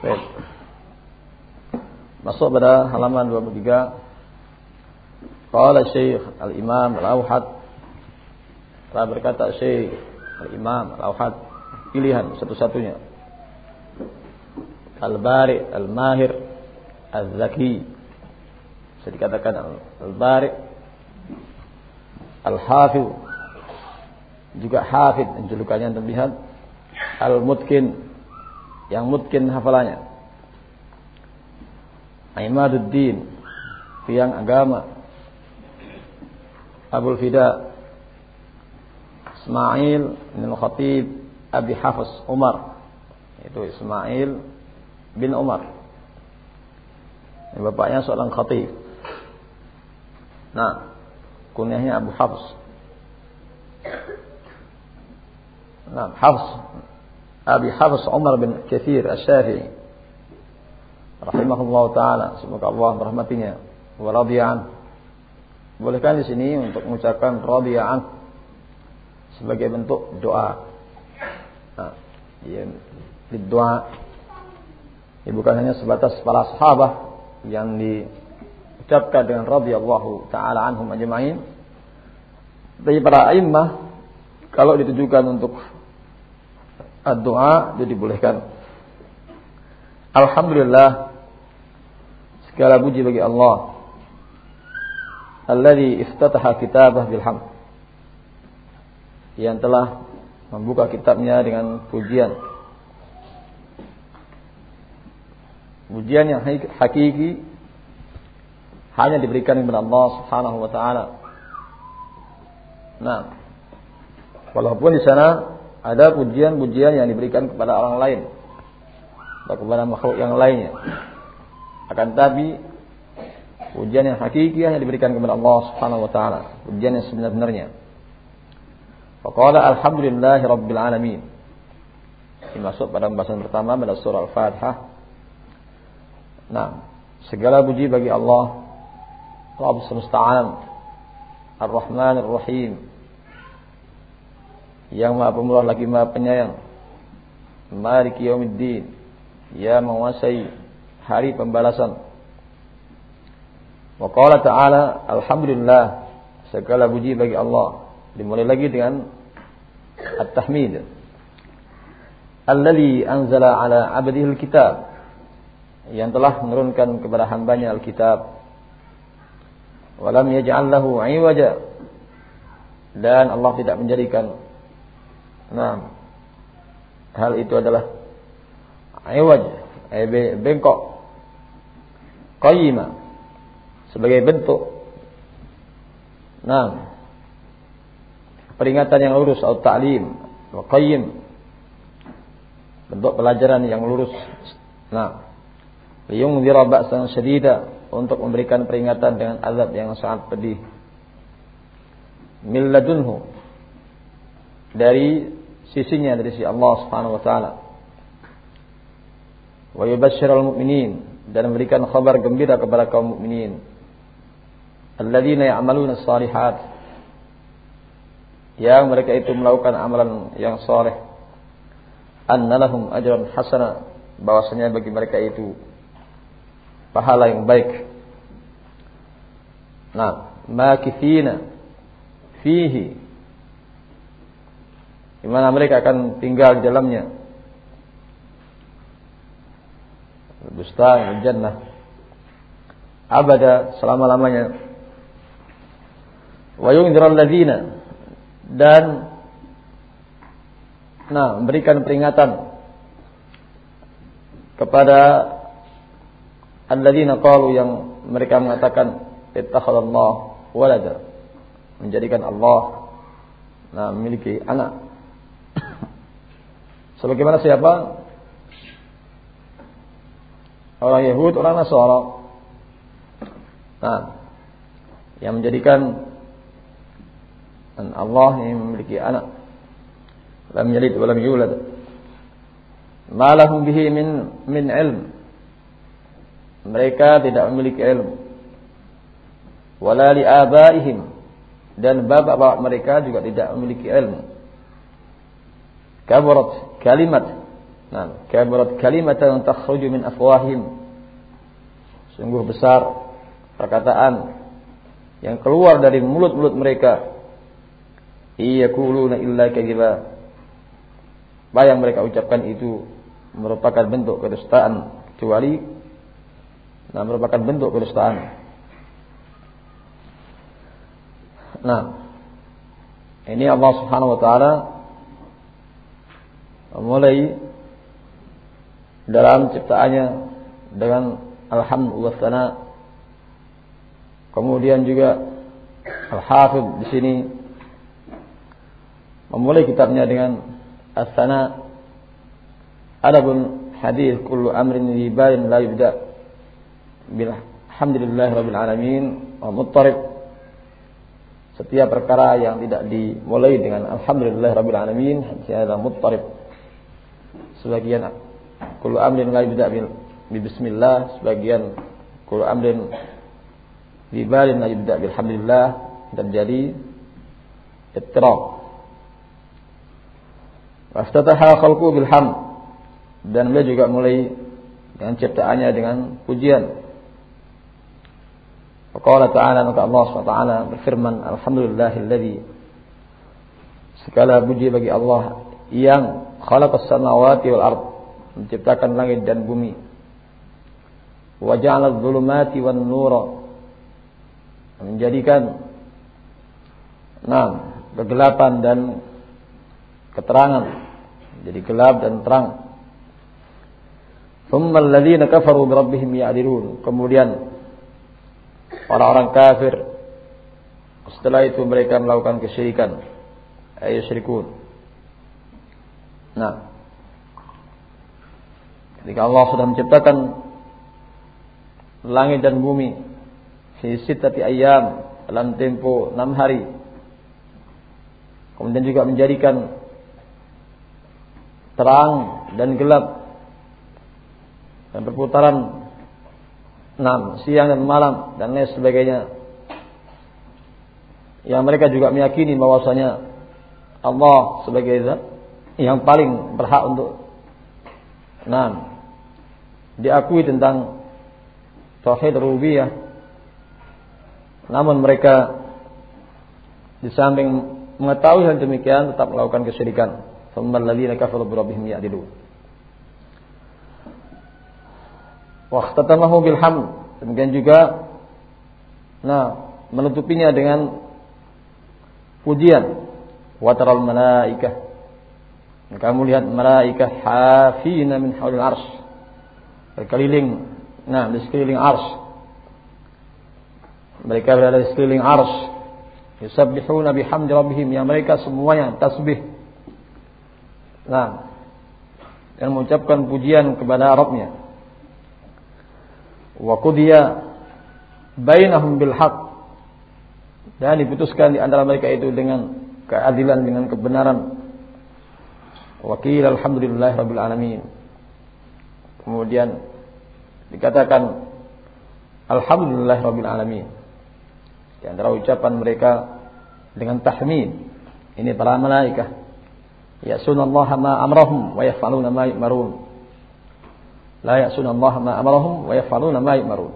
Baik. Masuk pada halaman 23. Qala Syekh Al-Imam Al-Auhad telah berkata Syekh Al-Imam Al-Auhad pilihan satu-satunya. Al-Bari Al-Mahir Al-Zaki. Bisa dikatakan Al-Bari. Al-Hafid juga Hafid julukannya untuk lihat. Al-Mutkin yang mungkin hafalannya. Imaduddin, tiang agama. Abul Fida, Ismail bin Khatib, Abi Hafiz Umar. Itu Ismail bin Umar. Bapaknya seorang khatib. Nah, kunyahnya Abu Hafs. Nah, Hafs Abi Hafs Umar bin Kathir Asy-Syafi'i rahimahullah taala. Semoga Allah merahmatinya. Wa radiya'an bolehkan di sini untuk mengucapkan radiya'an sebagai bentuk doa. Nah, ya, doa ya, bukan hanya sebatas para sahabat yang diucapkan dengan radhiyallahu taala anhum ajma'in. Tapi para a'immah kalau ditujukan untuk doa jadi dibolehkan. Alhamdulillah segala puji bagi Allah alladzi iftataha kitabah bil yang telah membuka kitabnya dengan pujian pujian yang hakiki hanya diberikan kepada Allah Subhanahu wa taala. Nah, walaupun di sana ada pujian-pujian yang diberikan kepada orang lain atau kepada makhluk yang lainnya. Akan tapi pujian yang hakiki hanya diberikan kepada Allah Subhanahu wa taala, pujian yang sebenar-benarnya. Faqala alhamdulillahi rabbil alamin. Ini masuk pada pembahasan pertama pada surah Al-Fatihah. Nah, segala puji bagi Allah Rabb semesta alam Ar-Rahman Ar-Rahim yang maha pemurah lagi maha penyayang. Maliki yaumiddin. Ya menguasai hari pembalasan. Wa qala ta'ala alhamdulillah segala puji bagi Allah. Dimulai lagi dengan at-tahmid. Alladhi anzala ala 'abdihi al-kitab. Yang telah menurunkan kepada hambanya al-kitab. Walam yaj'al lahu 'iwaja. Dan Allah tidak menjadikan Nah, hal itu adalah iwaj, bengkok, qayyima sebagai bentuk. Nah, peringatan yang lurus atau ta'lim, wa qayyim bentuk pelajaran yang lurus. Nah, liyungzira ba'san syadida untuk memberikan peringatan dengan azab yang sangat pedih. Milladunhu dari sisinya dari si Allah Subhanahu wa taala. Wa yubashshirul mu'minin dan memberikan kabar gembira kepada kaum mukminin. Alladzina ya'maluna shalihat yang mereka itu melakukan amalan yang saleh. Annalahum ajran hasana bahwasanya bagi mereka itu pahala yang baik. Nah, makithina fihi di mana mereka akan tinggal di dalamnya. Bustan jannah abada selama-lamanya. Wa yunziral ladzina dan nah memberikan peringatan kepada alladzina qalu yang mereka mengatakan ittakhadallahu walada menjadikan Allah nah memiliki anak Sebagaimana siapa? Orang Yahud, orang Nasara. Nah, yang menjadikan Allah yang memiliki anak. Lam yalid wa lam yulad. Ma lahum bihi min min ilm. Mereka tidak memiliki ilmu. Wala li abaihim dan bapak-bapak mereka juga tidak memiliki ilmu. Kabarat kalimat Nah, kabarat kalimatan takhruju min afwahim. Sungguh besar perkataan yang keluar dari mulut-mulut mereka. Iya kuluna illa kadziba. Bayang mereka ucapkan itu merupakan bentuk kedustaan kecuali nah merupakan bentuk kedustaan. Nah, ini Allah Subhanahu wa taala mulai dalam ciptaannya dengan alhamdulillah. Kemudian juga Al-Hafidh di sini memulai kitabnya dengan as-sana. Adapun hadis kullu amrin libain la yubda. Bil hamdulillah rabbil alamin wa setiap perkara yang tidak dimulai dengan alhamdulillah rabbil alamin hadis muttarib sebagian kullu amrin la yubda bil bismillah. Sebagian kullu amrin di balin yubda bilhamdulillah terjadi ittirab Waftataha khalqu bilham dan beliau juga mulai dengan ciptaannya dengan pujian. Faqala ta'ala maka Allah SWT berfirman Alhamdulillahilladzi Segala puji bagi Allah yang khalaqas samawati wal ard menciptakan langit dan bumi. Wa ja'ala adh-dhulumati wan nura menjadikan nah kegelapan dan keterangan. Jadi gelap dan terang. Thumma alladziina kafaru bi rabbihim ya'dilun. Kemudian orang-orang kafir setelah itu mereka melakukan kesyirikan. Ayyusyrikun nah ketika Allah sudah menciptakan langit dan bumi fi sittati ayam dalam tempo enam hari. Kemudian juga menjadikan terang dan gelap dan perputaran enam siang dan malam dan lain sebagainya. Yang mereka juga meyakini bahwasanya Allah sebagai zat yang paling berhak untuk enam diakui tentang tauhid rububiyah namun mereka di samping mengetahui hal demikian tetap melakukan kesyirikan. Thummal ladzina kafaru bi rabbihim ya'dilun. Wa khatamahu bil hamd. Demikian juga nah menutupinya dengan pujian. Wa taral malaikah. Kamu lihat malaikah hafina min haulil arsy. Berkeliling nah di sekeliling arsy mereka berada di sekeliling ars. Yusabbihuna bihamdi rabbihim. Yang mereka semuanya tasbih. Nah. Dan mengucapkan pujian kepada Rabbnya. Wa kudiya bainahum bil haq. Dan diputuskan di antara mereka itu dengan keadilan, dengan kebenaran. Wakil alhamdulillah rabbil alamin. Kemudian dikatakan alhamdulillah rabbil alamin. Di antara ucapan mereka dengan tahmid. Ini para malaikat. Ya'sunallaha ma amrahum wa yaf'aluna ma yu'marun. La ya'sunallaha ma amrahum wa yaf'aluna ma yu'marun.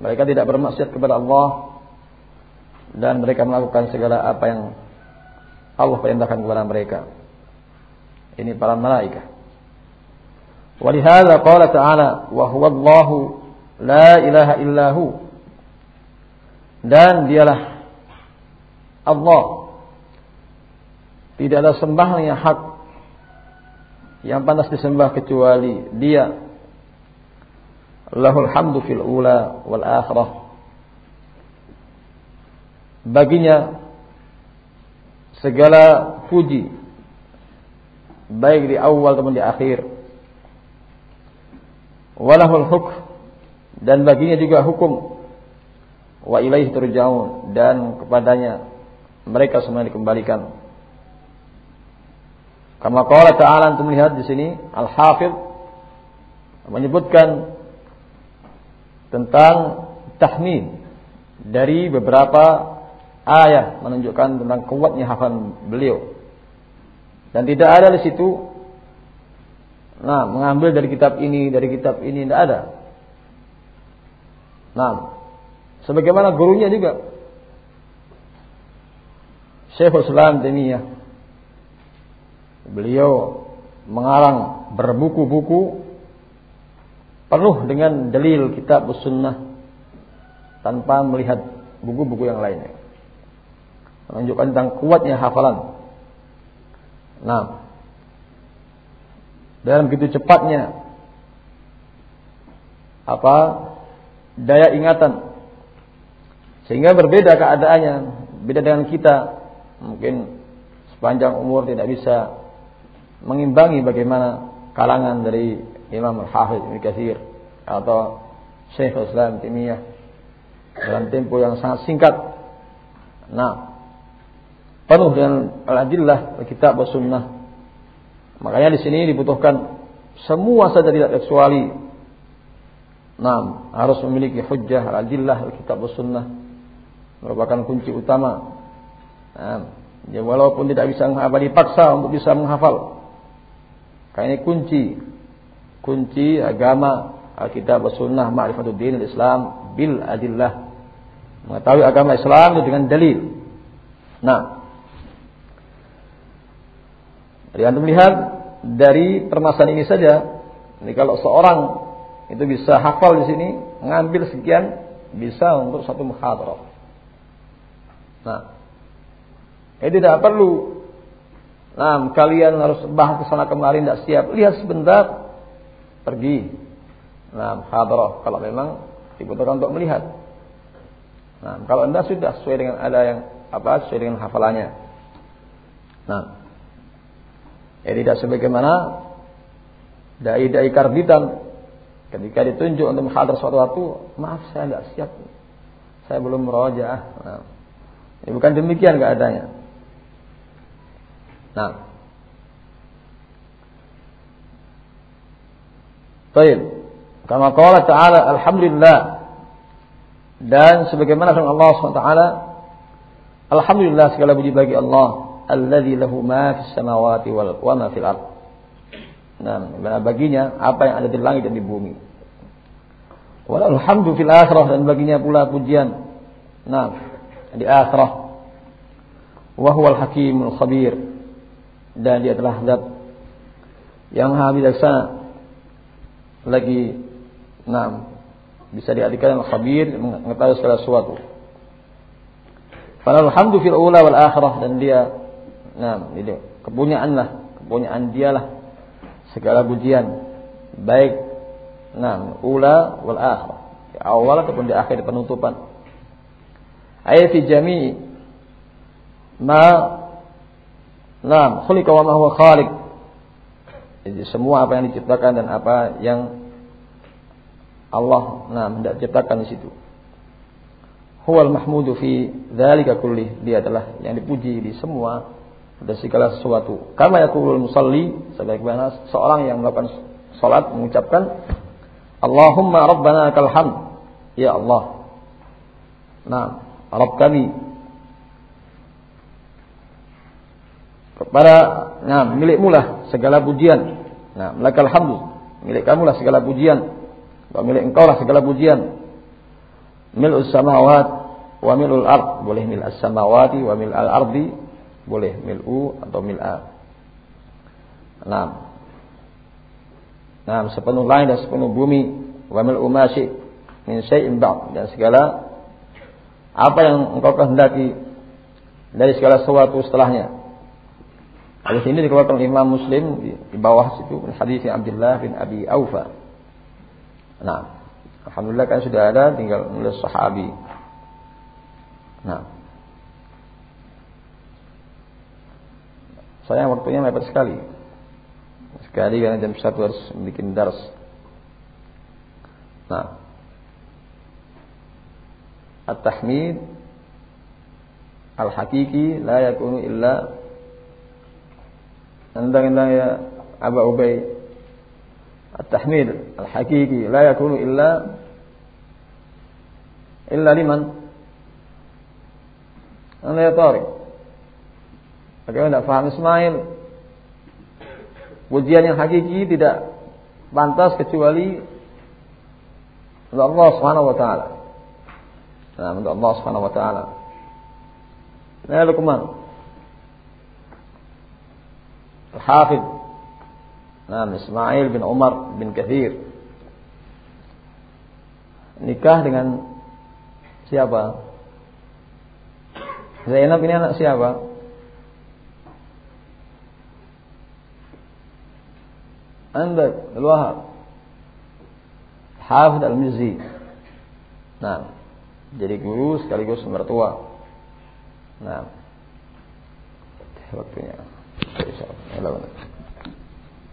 Mereka tidak bermaksiat kepada Allah dan mereka melakukan segala apa yang Allah perintahkan kepada mereka. Ini para malaikat. Walihada qala ta'ala wa huwa Allahu la ilaha illahu dan dialah Allah. Tidak ada sembahan yang hak yang pantas disembah kecuali Dia. Lahul hamdu fil ula wal akhirah. Baginya segala puji baik di awal maupun di akhir. Walahul hukm dan baginya juga hukum wa ilaihi turja'un dan kepadanya mereka semua dikembalikan. Kama qala ta'ala untuk melihat di sini Al-Hafidh menyebutkan tentang tahmid dari beberapa ayat menunjukkan tentang kuatnya hafalan beliau. Dan tidak ada di situ nah mengambil dari kitab ini, dari kitab ini tidak ada. Nah, sebagaimana gurunya juga Syekhul Islam Taimiyah beliau mengarang berbuku-buku penuh dengan dalil kitab sunnah tanpa melihat buku-buku yang lainnya. Menunjukkan tentang kuatnya hafalan. Nah, dalam begitu cepatnya apa daya ingatan. Sehingga berbeda keadaannya beda dengan kita. Mungkin sepanjang umur tidak bisa mengimbangi bagaimana kalangan dari Imam Al-Hafidh Ibn Katsir atau Syekh Islam Timiyah dalam tempo yang sangat singkat. Nah, penuh dengan al-adillah kitab sunnah. Makanya di sini dibutuhkan semua saja tidak kecuali Nah, harus memiliki hujjah al-adillah kitab sunnah merupakan kunci utama. Nah, ya walaupun tidak bisa menghafal dipaksa untuk bisa menghafal. Karena ini kunci kunci agama Alkitab Sunnah Ma'rifatuddin Islam bil adillah Mengetahui agama Islam itu dengan dalil. Nah, jadi anda melihat dari permasalahan ini saja, ini kalau seorang itu bisa hafal di sini, mengambil sekian bisa untuk satu muhadarah. Nah, ini tidak perlu. Nah, kalian harus bahas ke sana kemarin tidak siap. Lihat sebentar, pergi. Nah, muhadarah kalau memang dibutuhkan untuk melihat. Nah, kalau anda sudah sesuai dengan ada yang apa sesuai dengan hafalannya. Nah, ya tidak sebagaimana dai-dai karbitan ketika ditunjuk untuk menghadar suatu waktu, maaf saya tidak siap, saya belum meroja. Nah, ya bukan demikian keadaannya. Nah, Baik. Kama qala ta'ala alhamdulillah dan sebagaimana firman Allah SWT, Alhamdulillah segala puji bagi Allah, alladzi lahu ma fis samawati wal wa ma fil ard. Nah, baginya apa yang ada di langit dan di bumi. Walal hamdu fil akhirah dan baginya pula pujian. Nah, di akhirah. Wa huwal hakimul khabir. Dan dia telah zat yang maha bijaksana lagi nah bisa diartikan khabir mengetahui segala sesuatu. Falal hamdu fil ula wal akhirah dan dia nah ini kepunyaan lah, kepunyaan dialah segala pujian baik nah ula wal akhirah di awal ataupun di akhir di penutupan. Ayat fi jami ma Nah, khuliqa wa ma huwa khaliq. Jadi semua apa yang diciptakan dan apa yang Allah nah hendak ciptakan di situ. Huwal mahmudu fi dzalika kulli. Dia adalah yang dipuji di semua dan segala sesuatu. Kama yaqulul musalli sebagaimana seorang yang melakukan salat mengucapkan Allahumma rabbana lakal hamd. Ya Allah. Nah, Rabb kami kepada nah milikmu lah segala pujian. Nah, lakal hamdu. Milik kamu lah segala pujian. Wa milik engkau lah segala pujian. Mil'us samawat wa mil'ul ard. Boleh mil as-samawati wa mil al-ardi. Boleh mil'u atau mil'a. Nah. Nah, sepenuh langit dan sepenuh bumi. Wa mil'u masyi min syai'in ba'd. Dan segala apa yang engkau kehendaki dari segala sesuatu setelahnya. Hadis ini dikeluarkan Imam Muslim di, di bawah situ hadis Abdullah bin Abi Aufa. Nah, alhamdulillah kan sudah ada, tinggal nulis sahabi. Nah, Saya waktunya mepet sekali. Sekali karena jam 1 harus bikin dars. Nah. At-tahmid al-hakiki la yakunu illa Andang-andang ya Aba Ubay At-tahmid al-hakiki la yakunu illa illa liman Anda ya tarik Bagaimana faham Ismail Pujian yang hakiki tidak pantas kecuali untuk Allah Subhanahu wa taala. Nah, untuk Allah Subhanahu wa taala. Nah, Luqman. Al-Hafidh. Nah, Ismail bin Umar bin Kathir. Nikah dengan siapa? Zainab ini anak siapa? عندك الوهاب Hafid al-Mizzi. Nah, jadi guru sekaligus mertua. Nah, waktunya. Insya Allah.